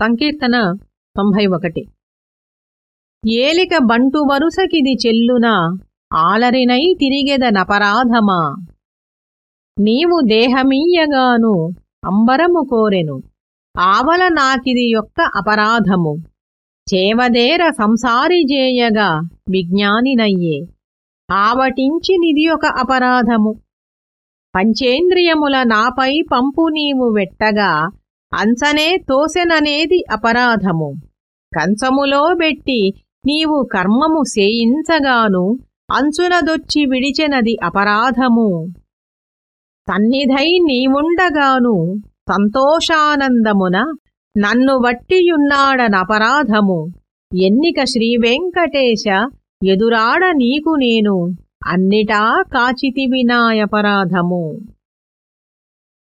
సంకీర్తన తొంభై ఒకటి ఏలిక బంటు వరుసకిది చెల్లున ఆలరినై తిరిగెదనపరాధమా నీవు దేహమీయగాను అంబరము కోరెను ఆవల నాకిది యొక్క అపరాధము. చేవదేర సంసారి జేయగా విజ్ఞానినయ్యే ఆవటించినిది ఒక అపరాధము. పంచేంద్రియముల నాపై పంపు నీవు వెట్టగా అంచనే తోసెననేది అపరాధము. కంచములో బెట్టి నీవు కర్మము సేయించగాను అంచునదొచ్చి విడిచెనది అపరాధము. సన్నిధై నీవుండగాను సంతోషానందమున నన్ను వట్టియున్నాడనపరాధము ఎన్నిక శ్రీవెంకటేశ ఎదురాడ నీకు నేను. అన్నిటా కాచితివినాయపరాధము